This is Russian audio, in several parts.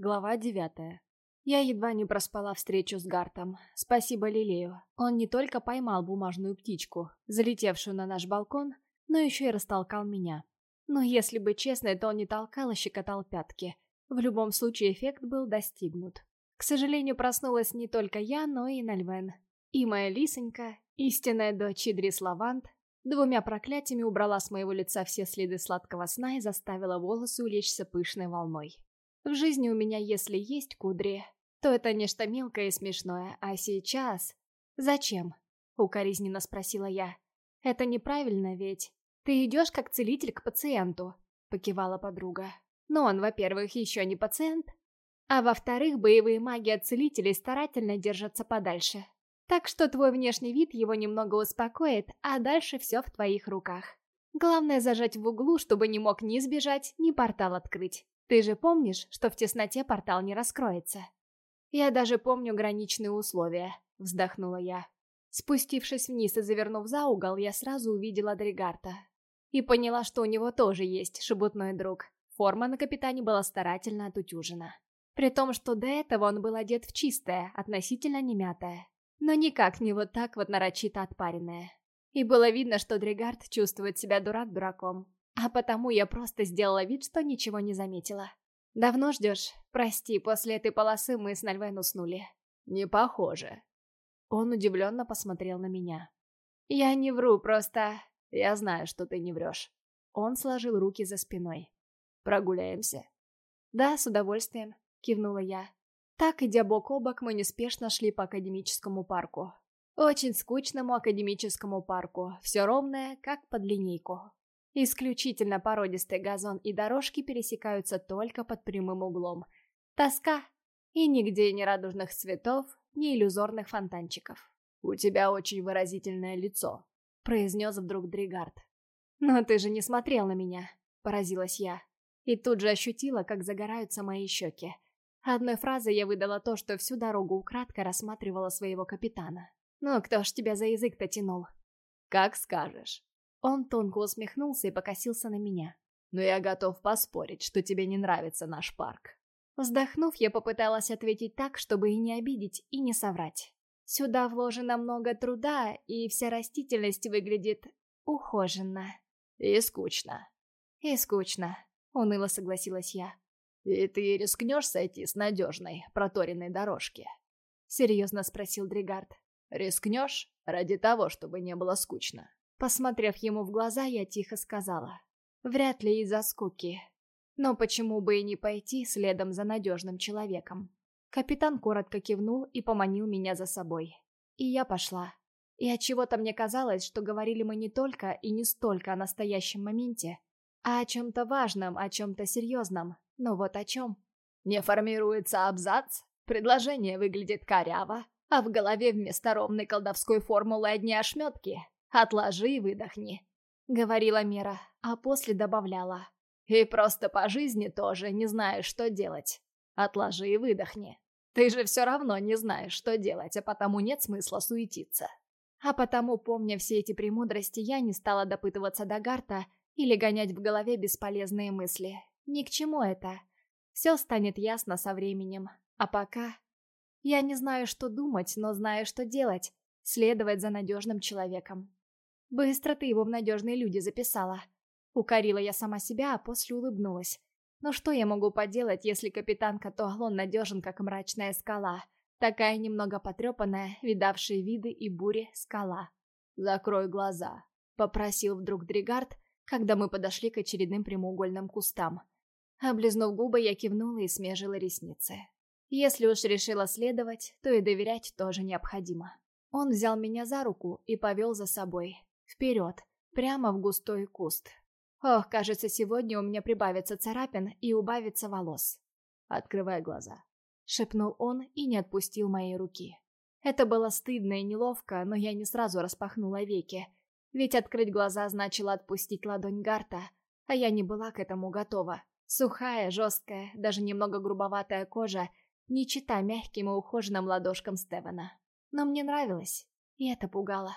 Глава девятая. Я едва не проспала встречу с Гартом. Спасибо Лилею. Он не только поймал бумажную птичку, залетевшую на наш балкон, но еще и растолкал меня. Но если быть честной, то он не толкал, а щекотал пятки. В любом случае эффект был достигнут. К сожалению, проснулась не только я, но и Нальвен. И моя лисонька, истинная дочь Идрис Лавант, двумя проклятиями убрала с моего лица все следы сладкого сна и заставила волосы улечься пышной волной. В жизни у меня, если есть кудри, то это нечто мелкое и смешное, а сейчас... «Зачем?» — укоризненно спросила я. «Это неправильно ведь. Ты идешь как целитель к пациенту», — покивала подруга. «Но он, во-первых, еще не пациент, а во-вторых, боевые маги от целителей старательно держатся подальше. Так что твой внешний вид его немного успокоит, а дальше все в твоих руках. Главное зажать в углу, чтобы не мог ни сбежать, ни портал открыть. Ты же помнишь, что в тесноте портал не раскроется? Я даже помню граничные условия, вздохнула я. Спустившись вниз и завернув за угол, я сразу увидела Дригарта. И поняла, что у него тоже есть шебутной друг. Форма на капитане была старательно отутюжена. При том, что до этого он был одет в чистое, относительно немятое. Но никак не вот так вот нарочито отпаренное. И было видно, что Дригард чувствует себя дурак дураком. А потому я просто сделала вид, что ничего не заметила. «Давно ждешь? Прости, после этой полосы мы с Нальвен уснули». «Не похоже». Он удивленно посмотрел на меня. «Я не вру, просто...» «Я знаю, что ты не врешь». Он сложил руки за спиной. «Прогуляемся?» «Да, с удовольствием», — кивнула я. Так, идя бок о бок, мы неспешно шли по академическому парку. Очень скучному академическому парку, все ровное, как под линейку. Исключительно породистый газон и дорожки пересекаются только под прямым углом. Тоска. И нигде ни радужных цветов, ни иллюзорных фонтанчиков. «У тебя очень выразительное лицо», — произнес вдруг Дригард. «Но ты же не смотрел на меня», — поразилась я. И тут же ощутила, как загораются мои щеки. Одной фразой я выдала то, что всю дорогу украдко рассматривала своего капитана. «Ну, кто ж тебя за язык-то тянул?» «Как скажешь». Он тонко усмехнулся и покосился на меня. «Но я готов поспорить, что тебе не нравится наш парк». Вздохнув, я попыталась ответить так, чтобы и не обидеть, и не соврать. Сюда вложено много труда, и вся растительность выглядит ухоженно. И скучно. И скучно, уныло согласилась я. «И ты рискнешь сойти с надежной, проторенной дорожки?» Серьезно спросил Дригард. «Рискнешь? Ради того, чтобы не было скучно». Посмотрев ему в глаза, я тихо сказала. Вряд ли из-за скуки. Но почему бы и не пойти следом за надежным человеком? Капитан коротко кивнул и поманил меня за собой. И я пошла. И от чего то мне казалось, что говорили мы не только и не столько о настоящем моменте, а о чем-то важном, о чем-то серьезном. Но вот о чем. Не формируется абзац, предложение выглядит коряво, а в голове вместо ровной колдовской формулы одни ошметки. Отложи и выдохни», — говорила Мира, а после добавляла. «И просто по жизни тоже не знаешь, что делать. Отложи и выдохни. Ты же все равно не знаешь, что делать, а потому нет смысла суетиться». А потому, помня все эти премудрости, я не стала допытываться до Гарта или гонять в голове бесполезные мысли. Ни к чему это. Все станет ясно со временем. А пока... Я не знаю, что думать, но знаю, что делать. Следовать за надежным человеком. Быстро ты его в надежные люди записала. Укорила я сама себя, а после улыбнулась. Но что я могу поделать, если капитан Катуалон надежен, как мрачная скала? Такая немного потрепанная, видавшая виды и бури скала. «Закрой глаза», — попросил вдруг Дригард, когда мы подошли к очередным прямоугольным кустам. Облизнув губы, я кивнула и смежила ресницы. Если уж решила следовать, то и доверять тоже необходимо. Он взял меня за руку и повел за собой, Вперед, прямо в густой куст. Ох, кажется, сегодня у меня прибавится царапин и убавится волос. «Открывай глаза», — шепнул он и не отпустил моей руки. Это было стыдно и неловко, но я не сразу распахнула веки, ведь открыть глаза значило отпустить ладонь Гарта, а я не была к этому готова. Сухая, жесткая, даже немного грубоватая кожа, не чита мягким и ухоженным ладошкам Стевена. Но мне нравилось, и это пугало.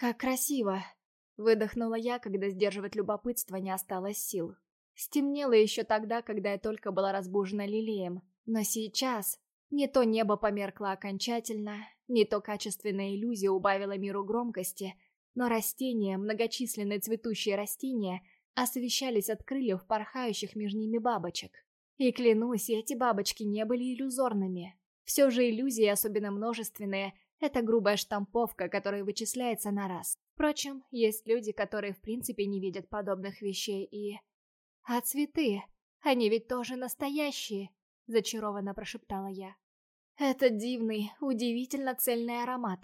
«Как красиво!» — выдохнула я, когда сдерживать любопытство не осталось сил. Стемнело еще тогда, когда я только была разбужена лилеем, Но сейчас не то небо померкло окончательно, не то качественная иллюзия убавила миру громкости, но растения, многочисленные цветущие растения, освещались от крыльев порхающих между ними бабочек. И клянусь, эти бабочки не были иллюзорными. Все же иллюзии, особенно множественные, это грубая штамповка, которая вычисляется на раз. Впрочем, есть люди, которые в принципе не видят подобных вещей и... А цветы? Они ведь тоже настоящие, зачарованно прошептала я. Это дивный, удивительно цельный аромат.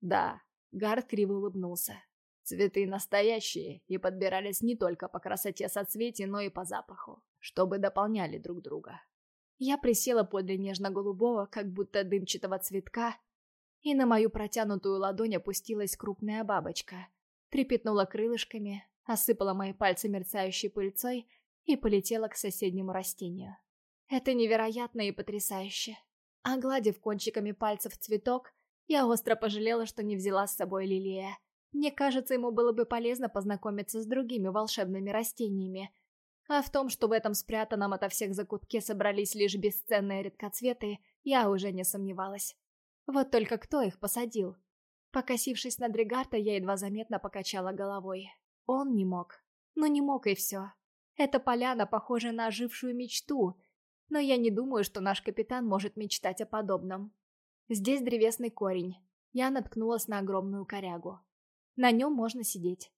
Да, Гард криво улыбнулся. Цветы настоящие и подбирались не только по красоте соцветий, но и по запаху, чтобы дополняли друг друга. Я присела подле нежно-голубого, как будто дымчатого цветка, и на мою протянутую ладонь опустилась крупная бабочка. Трепетнула крылышками, осыпала мои пальцы мерцающей пыльцой и полетела к соседнему растению. Это невероятно и потрясающе. Огладив кончиками пальцев цветок, я остро пожалела, что не взяла с собой лилия. Мне кажется, ему было бы полезно познакомиться с другими волшебными растениями. А в том, что в этом спрятанном ото всех закутке собрались лишь бесценные редкоцветы, я уже не сомневалась. Вот только кто их посадил? Покосившись на Дригарта, я едва заметно покачала головой. Он не мог. Но не мог и все. Эта поляна похожа на ожившую мечту, но я не думаю, что наш капитан может мечтать о подобном. Здесь древесный корень. Я наткнулась на огромную корягу. На нем можно сидеть.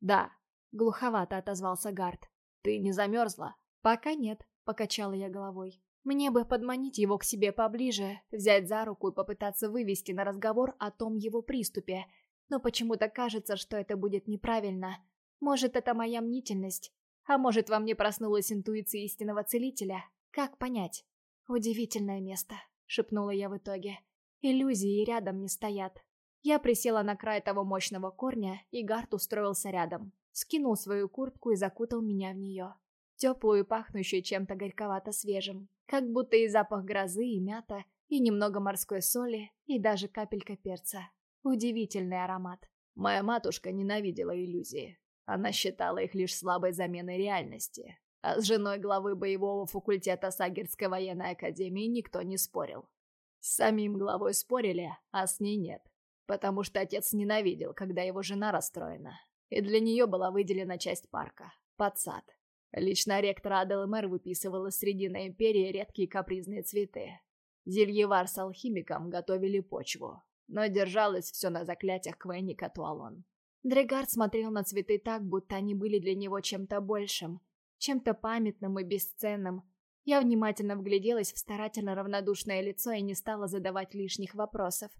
Да, глуховато отозвался Гард. Ты не замерзла? Пока нет, покачала я головой. Мне бы подманить его к себе поближе, взять за руку и попытаться вывести на разговор о том его приступе, но почему-то кажется, что это будет неправильно. Может, это моя мнительность, а может, во мне проснулась интуиция истинного целителя. Как понять? Удивительное место, шепнула я в итоге. Иллюзии рядом не стоят. Я присела на край того мощного корня, и Гарт устроился рядом. Скинул свою куртку и закутал меня в нее. Теплую и пахнущую чем-то горьковато свежим. Как будто и запах грозы, и мята, и немного морской соли, и даже капелька перца. Удивительный аромат. Моя матушка ненавидела иллюзии. Она считала их лишь слабой заменой реальности. А с женой главы боевого факультета Сагерской военной академии никто не спорил. С самим главой спорили, а с ней нет. Потому что отец ненавидел, когда его жена расстроена. И для нее была выделена часть парка. Под сад. Лично ректор Аделмер выписывал из Срединной империи редкие капризные цветы. Зельевар с алхимиком готовили почву. Но держалось все на заклятиях Квенни Катуалон. Дрегард смотрел на цветы так, будто они были для него чем-то большим, чем-то памятным и бесценным, я внимательно вгляделась в старательно равнодушное лицо и не стала задавать лишних вопросов.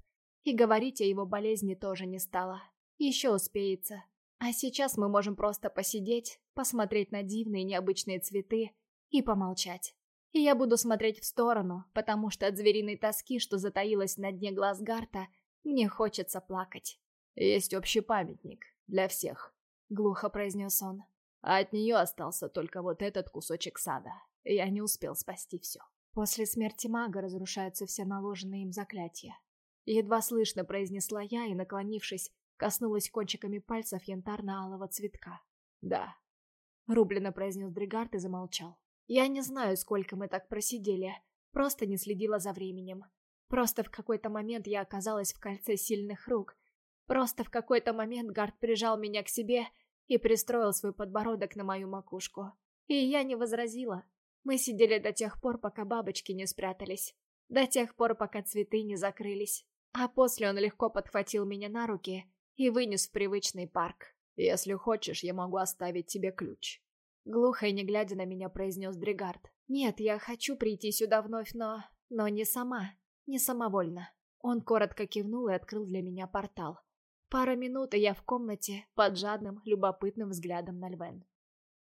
И говорить о его болезни тоже не стала. Еще успеется. А сейчас мы можем просто посидеть, посмотреть на дивные необычные цветы и помолчать. И я буду смотреть в сторону, потому что от звериной тоски, что затаилась на дне глаз Гарта, мне хочется плакать. «Есть общий памятник для всех», — глухо произнес он. «А от нее остался только вот этот кусочек сада. Я не успел спасти все. После смерти мага разрушаются все наложенные им заклятия. Едва слышно произнесла я и, наклонившись, коснулась кончиками пальцев янтарно-алого цветка. «Да», — рублено произнес Дригард и замолчал. Я не знаю, сколько мы так просидели, просто не следила за временем. Просто в какой-то момент я оказалась в кольце сильных рук. Просто в какой-то момент Гард прижал меня к себе и пристроил свой подбородок на мою макушку. И я не возразила. Мы сидели до тех пор, пока бабочки не спрятались. До тех пор, пока цветы не закрылись. А после он легко подхватил меня на руки и вынес в привычный парк. «Если хочешь, я могу оставить тебе ключ». Глухо и не глядя на меня произнес Дригард. «Нет, я хочу прийти сюда вновь, но... но не сама. Не самовольно». Он коротко кивнул и открыл для меня портал. Пара минут, и я в комнате под жадным, любопытным взглядом на Львен.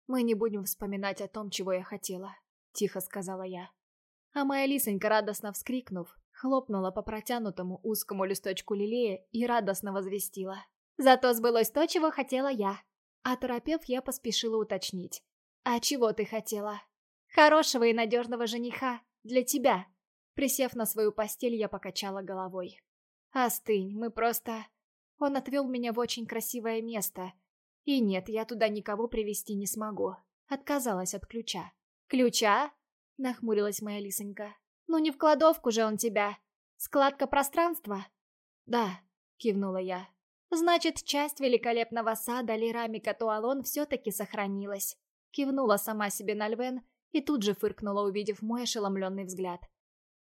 Мы не будем вспоминать о том, чего я хотела. — тихо сказала я. А моя лисонька, радостно вскрикнув, хлопнула по протянутому узкому листочку лилея и радостно возвестила. «Зато сбылось то, чего хотела я». А торопев, я поспешила уточнить. «А чего ты хотела?» «Хорошего и надежного жениха. Для тебя». Присев на свою постель, я покачала головой. «Остынь, мы просто...» Он отвел меня в очень красивое место. И нет, я туда никого привести не смогу. Отказалась от ключа. «Ключа?» — нахмурилась моя лисонька. Ну не в кладовку же он тебя. Складка пространства? Да, кивнула я. Значит, часть великолепного сада Лерами Катуалон все-таки сохранилась. Кивнула сама себе на Львен и тут же фыркнула, увидев мой ошеломленный взгляд.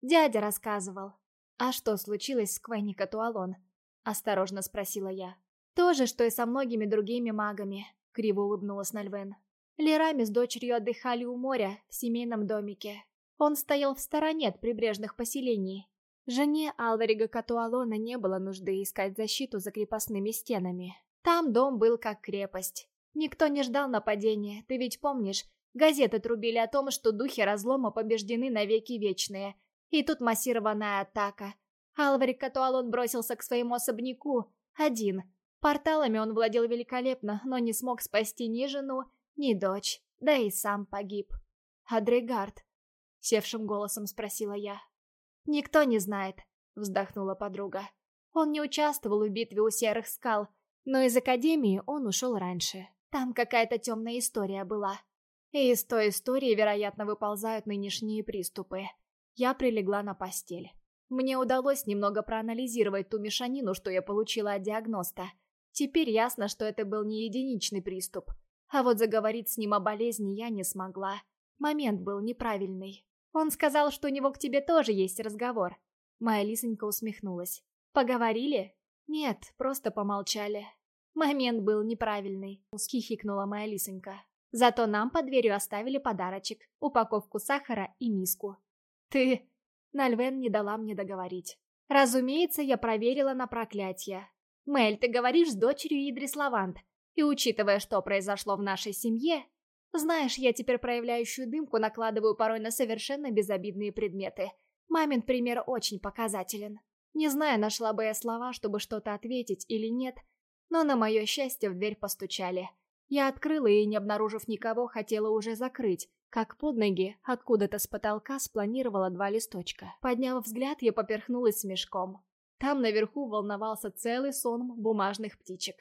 Дядя рассказывал. «А что случилось с Квенни Катуалон?» — осторожно спросила я. «То же, что и со многими другими магами», — криво улыбнулась Нальвен. Лерами с дочерью отдыхали у моря, в семейном домике. Он стоял в стороне от прибрежных поселений. Жене Алварига Катуалона не было нужды искать защиту за крепостными стенами. Там дом был как крепость. Никто не ждал нападения, ты ведь помнишь, газеты трубили о том, что духи разлома побеждены навеки вечные. И тут массированная атака. Алварик Катуалон бросился к своему особняку, один. Порталами он владел великолепно, но не смог спасти ни жену, ни дочь, да и сам погиб. «Адрегард?» — севшим голосом спросила я. «Никто не знает», — вздохнула подруга. «Он не участвовал в битве у Серых Скал, но из Академии он ушел раньше. Там какая-то темная история была. И из той истории, вероятно, выползают нынешние приступы. Я прилегла на постель. Мне удалось немного проанализировать ту мешанину, что я получила от диагноста. Теперь ясно, что это был не единичный приступ. А вот заговорить с ним о болезни я не смогла. Момент был неправильный. Он сказал, что у него к тебе тоже есть разговор. Моя Лисонька усмехнулась. Поговорили? Нет, просто помолчали. Момент был неправильный, хихикнула моя Лисонька. Зато нам под дверью оставили подарочек, упаковку сахара и миску. Ты... Нальвен не дала мне договорить. Разумеется, я проверила на проклятие. Мель, ты говоришь с дочерью Идрис Лавант, и учитывая, что произошло в нашей семье, знаешь, я теперь проявляющую дымку накладываю порой на совершенно безобидные предметы. Мамин пример очень показателен. Не знаю, нашла бы я слова, чтобы что-то ответить или нет, но на мое счастье в дверь постучали. Я открыла и, не обнаружив никого, хотела уже закрыть, как под ноги, откуда-то с потолка спланировала два листочка. Подняв взгляд, я поперхнулась смешком. Там наверху волновался целый сон бумажных птичек.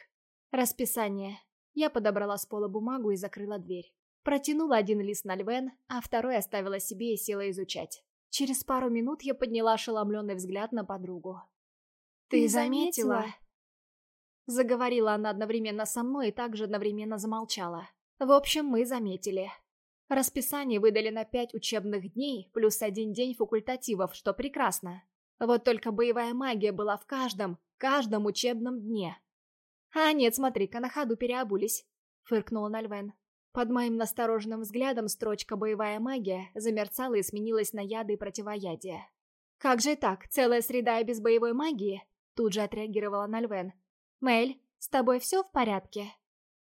Расписание. Я подобрала с пола бумагу и закрыла дверь. Протянула один лист на Львен, а второй оставила себе и села изучать. Через пару минут я подняла ошеломленный взгляд на подругу. «Ты заметила?» Заговорила она одновременно со мной и также одновременно замолчала. В общем, мы заметили. Расписание выдали на пять учебных дней, плюс один день факультативов, что прекрасно. Вот только боевая магия была в каждом, каждом учебном дне. «А нет, смотри-ка, на ходу переобулись», — фыркнула Нальвен. Под моим настороженным взглядом строчка «Боевая магия» замерцала и сменилась на яды и противоядие. «Как же так? Целая среда без боевой магии?» Тут же отреагировала Нальвен. «Мэль, с тобой все в порядке?»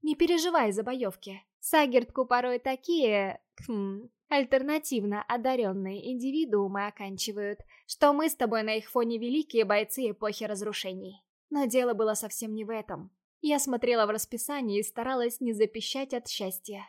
«Не переживай за боевки. Сагертку порой такие... Хм, альтернативно одаренные индивидуумы оканчивают, что мы с тобой на их фоне великие бойцы эпохи разрушений. Но дело было совсем не в этом. Я смотрела в расписание и старалась не запищать от счастья.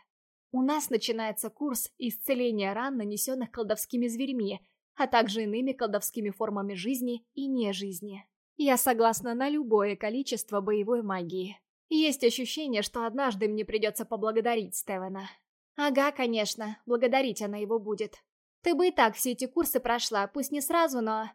У нас начинается курс исцеления ран, нанесенных колдовскими зверьми, а также иными колдовскими формами жизни и нежизни. Я согласна на любое количество боевой магии. Есть ощущение, что однажды мне придется поблагодарить Стевена. Ага, конечно, благодарить она его будет. Ты бы и так все эти курсы прошла, пусть не сразу, но...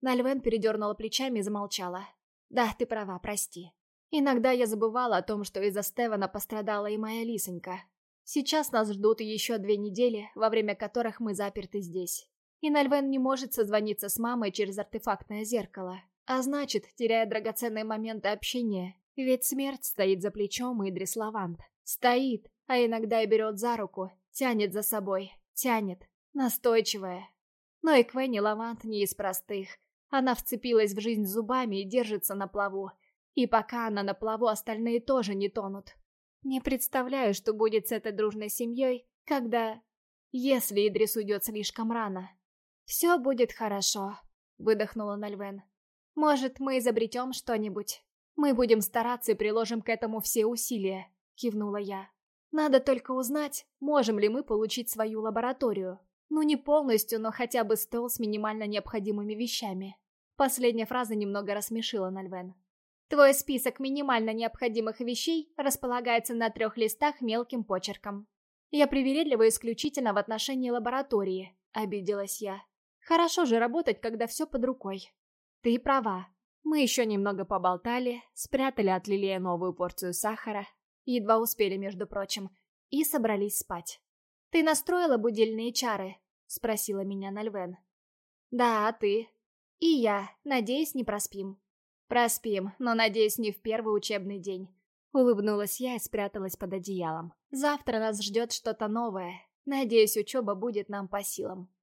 Нальвен передернула плечами и замолчала. Да, ты права, прости. Иногда я забывала о том, что из-за Стевена пострадала и моя лисонька. Сейчас нас ждут еще две недели, во время которых мы заперты здесь. И Нальвен не может созвониться с мамой через артефактное зеркало. А значит, теряя драгоценные моменты общения, ведь смерть стоит за плечом Идрис Лавант. Стоит, а иногда и берет за руку, тянет за собой, тянет, настойчивая. Но и Квенни Лавант не из простых. Она вцепилась в жизнь зубами и держится на плаву. И пока она на плаву, остальные тоже не тонут. Не представляю, что будет с этой дружной семьей, когда... Если Идрис уйдет слишком рано. «Все будет хорошо», — выдохнула Нальвен. «Может, мы изобретем что-нибудь?» «Мы будем стараться и приложим к этому все усилия», — кивнула я. «Надо только узнать, можем ли мы получить свою лабораторию. Ну не полностью, но хотя бы стол с минимально необходимыми вещами». Последняя фраза немного рассмешила Нальвен. «Твой список минимально необходимых вещей располагается на трех листах мелким почерком. Я привередлива исключительно в отношении лаборатории», — обиделась я. Хорошо же работать, когда все под рукой. Ты права. Мы еще немного поболтали, спрятали от Лилия новую порцию сахара, едва успели, между прочим, и собрались спать. «Ты настроила будильные чары?» — спросила меня Нальвен. «Да, а ты?» «И я. Надеюсь, не проспим». «Проспим, но, надеюсь, не в первый учебный день». Улыбнулась я и спряталась под одеялом. «Завтра нас ждет что-то новое. Надеюсь, учеба будет нам по силам».